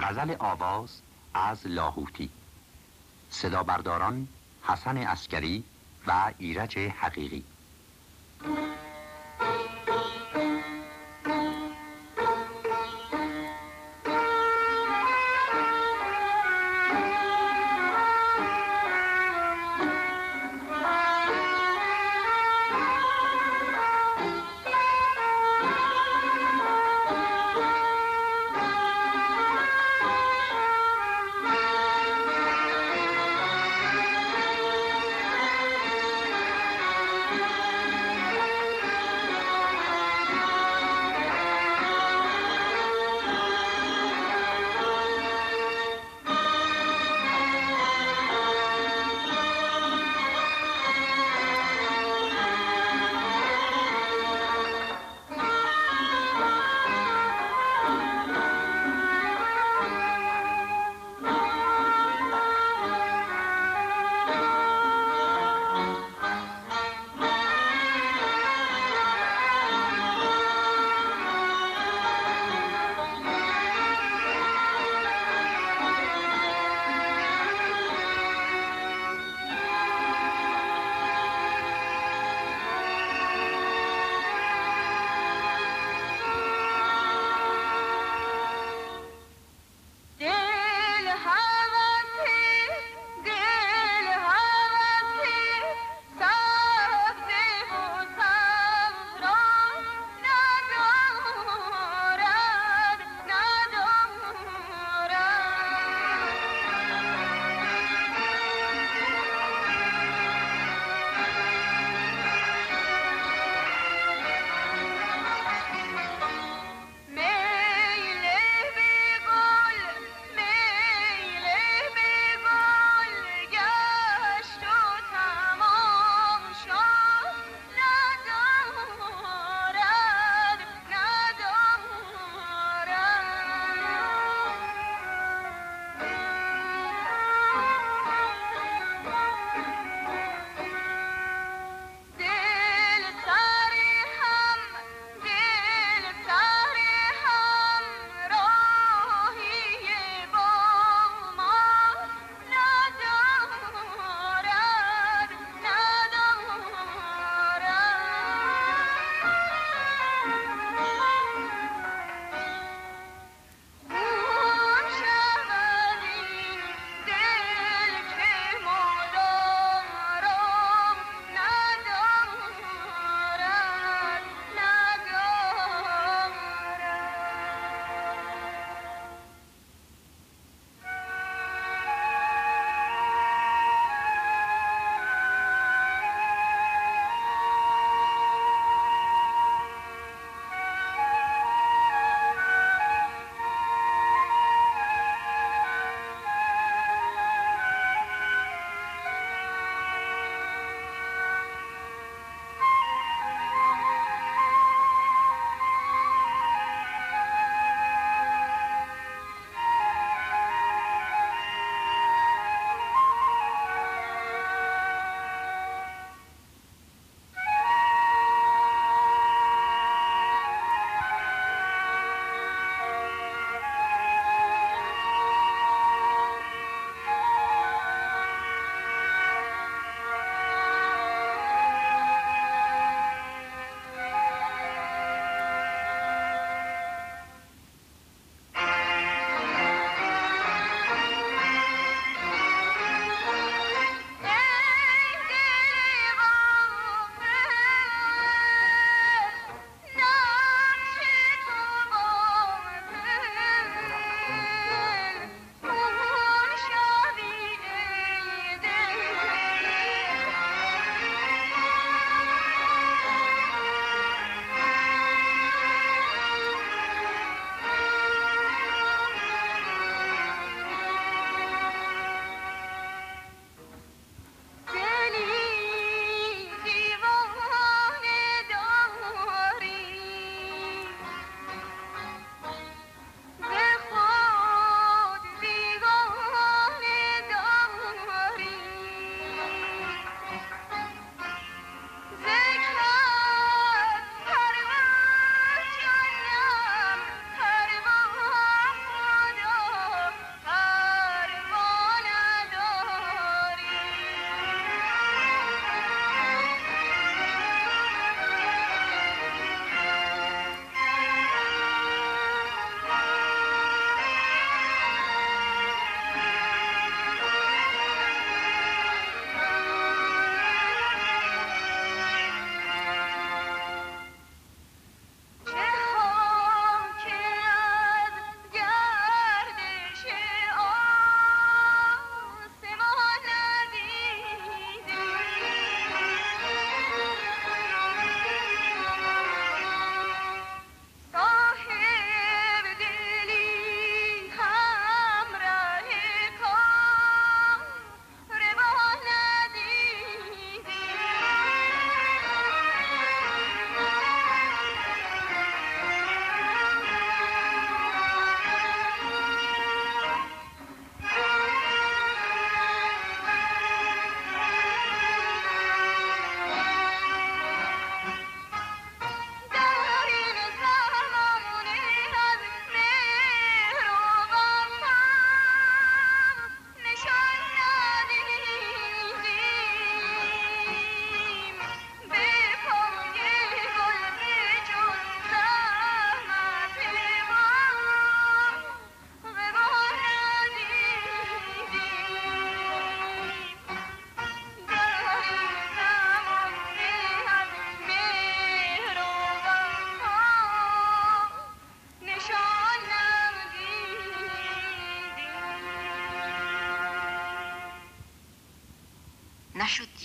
غزل آواز از لاهوتی. صدا برداران حسن اسکری و ایرج حقیقی.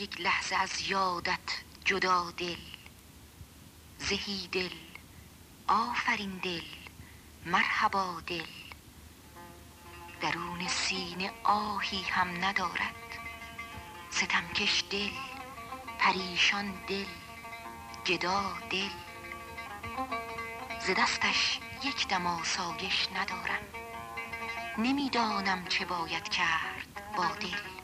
یک لحظه از یادت جدا دل زهی دل آفرین دل مرحبا دل. درون سینه آهی هم ندارد ستمکش دل پریشان دل گدا دل. ز دستش یک دم آسایش ندارم نمی‌دانم چه باید کرد با دل.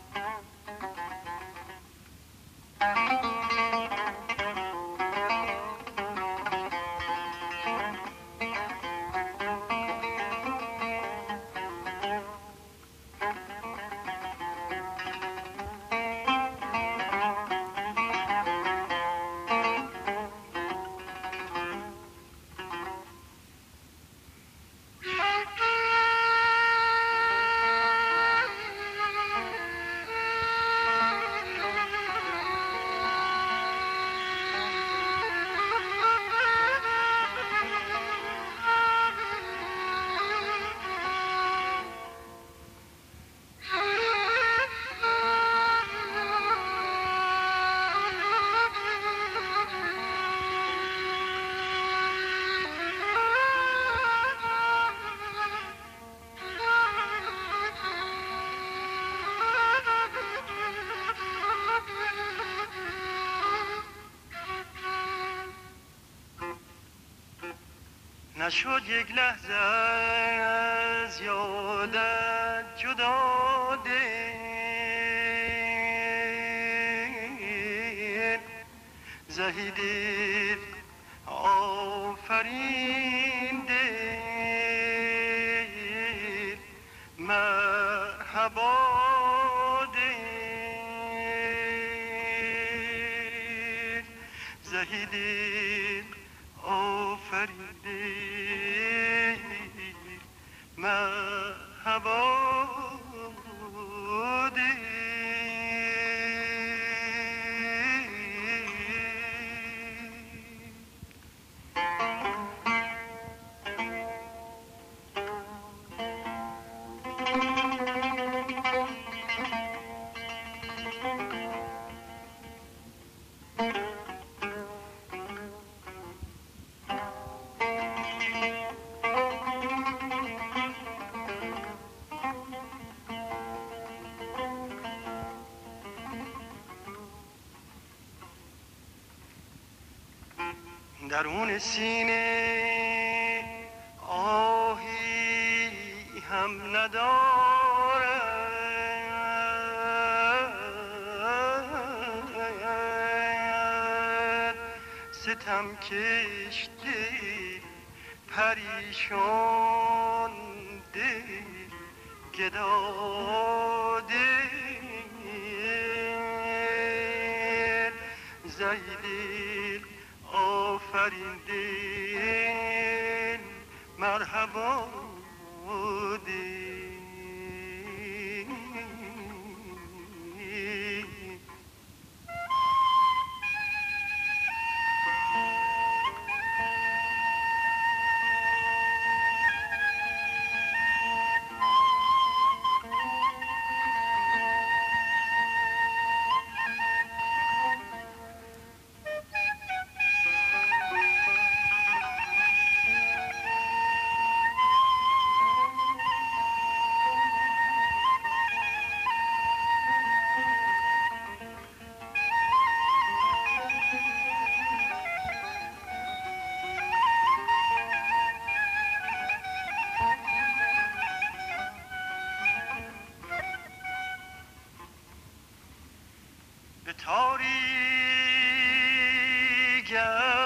نشد یک لحظه از یادت جدا دل. زهیدی آفرین دل. مرحبا دل. زهیدی آفرین درون سینه آهی هم ندارد ستم کشته پریشان دل گدا دل زیدل जा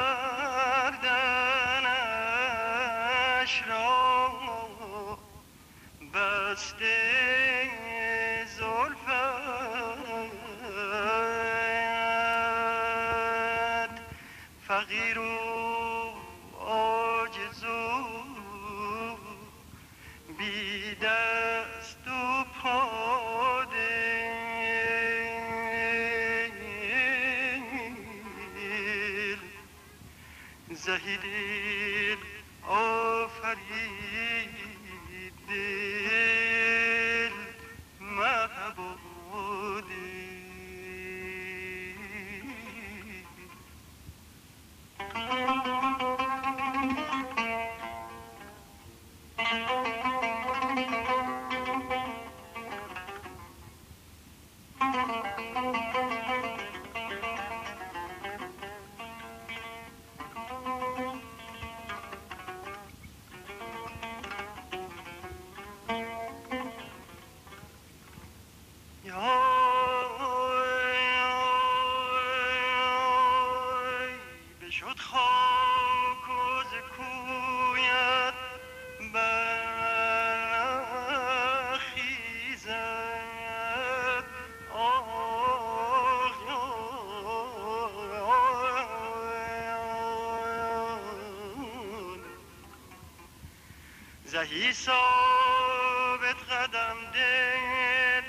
زهی ثابت قدم دل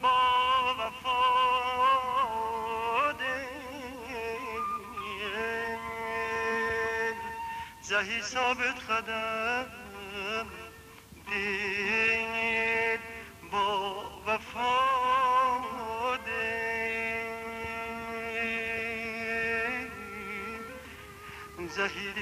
با وفا دل زهی ثابت قدم دل با وفا دل زهی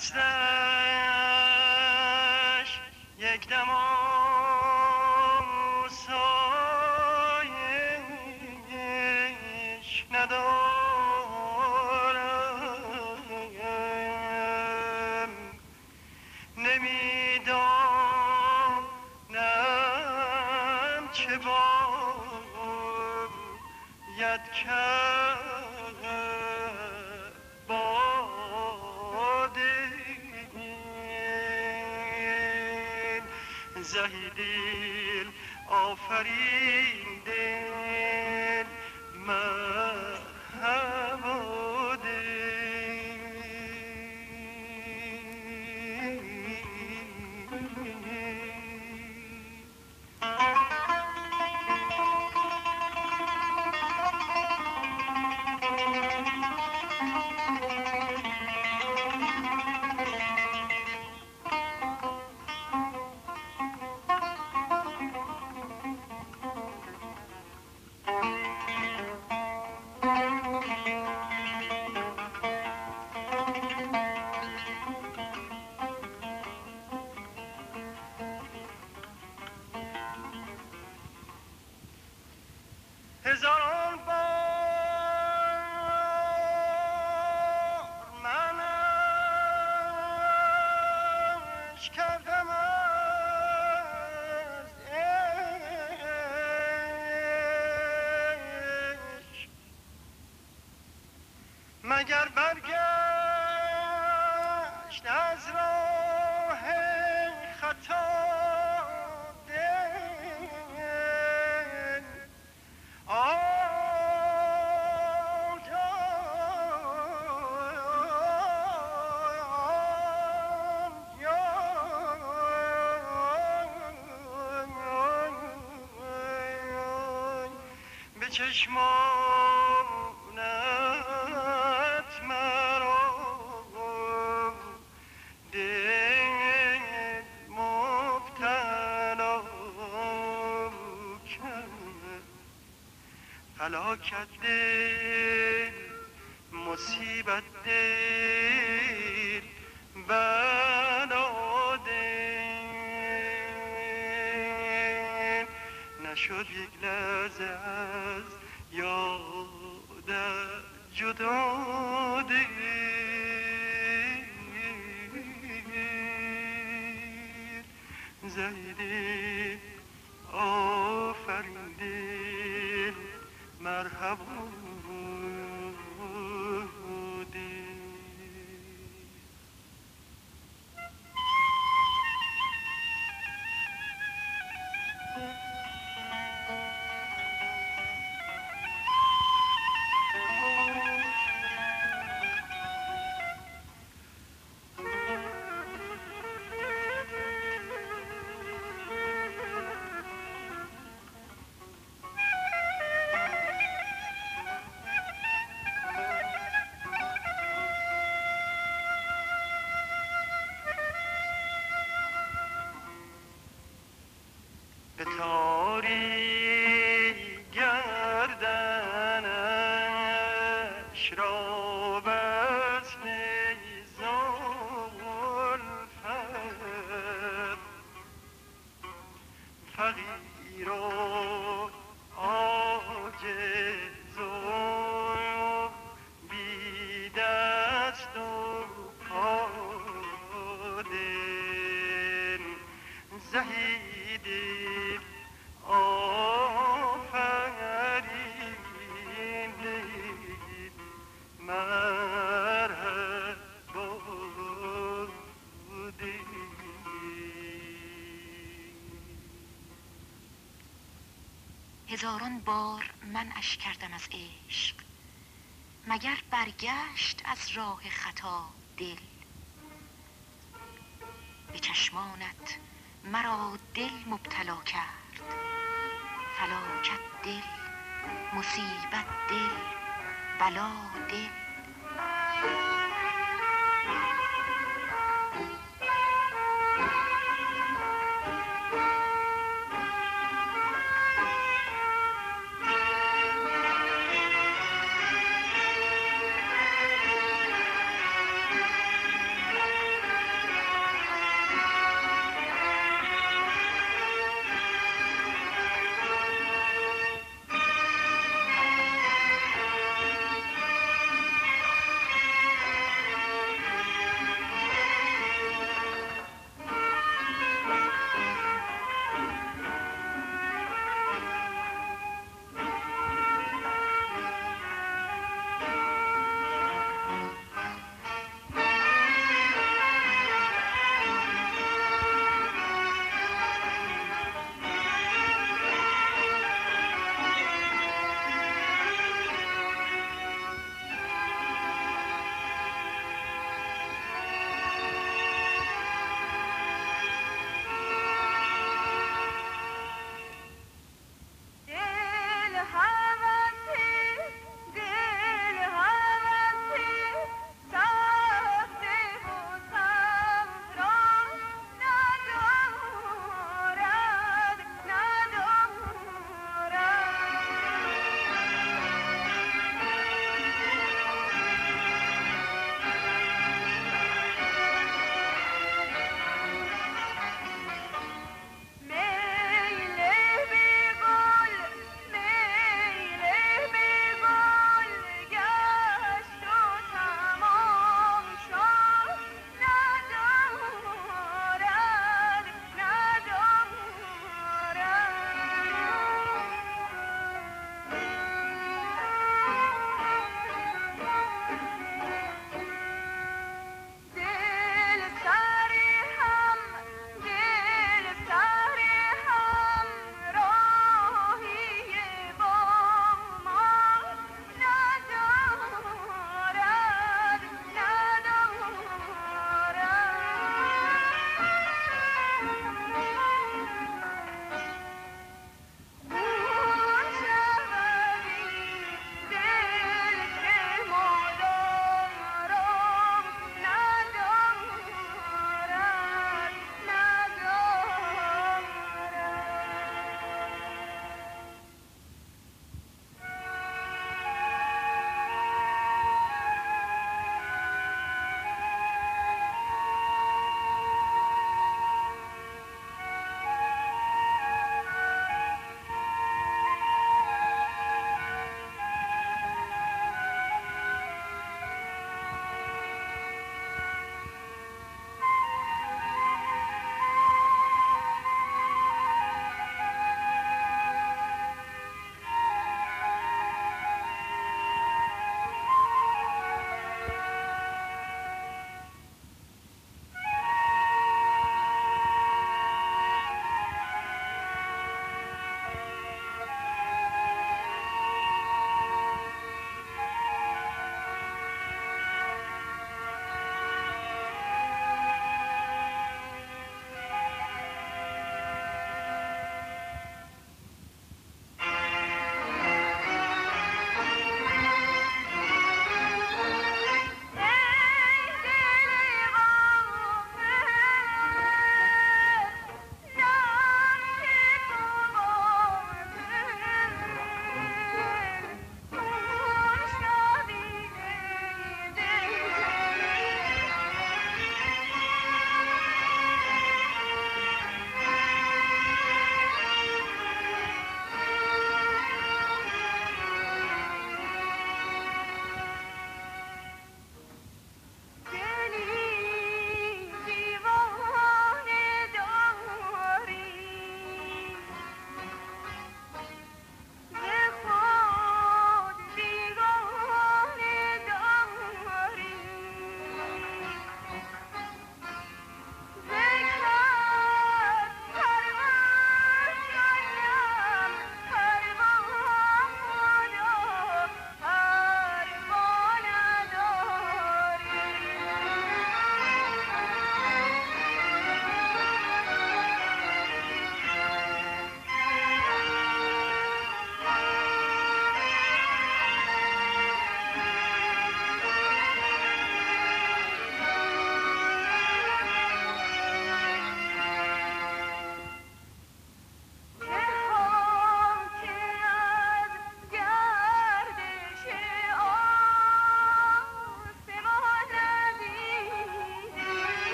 دستش یک دم آسایش ندارم. نمی‌دانم چه باید کرد. زهی دل آفرین. چشمانت مرا دل مبتلا کرد فلاکت دل مصیبت دل بلا دل. نشد لحظه از یادت جدا دل زهیده آفرین دل مرحبا هزاران بار من کردم از عشق مگر برگشت از راه خطا دل؟ به چشمانت مرا دل مبتلا کرد فلاکت دل مصیبت دل بلا دل.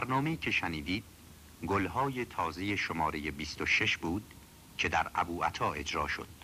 برنامه که شنیدید گلهای تازه شماره 26 بود که در ابو عطا اجرا شد.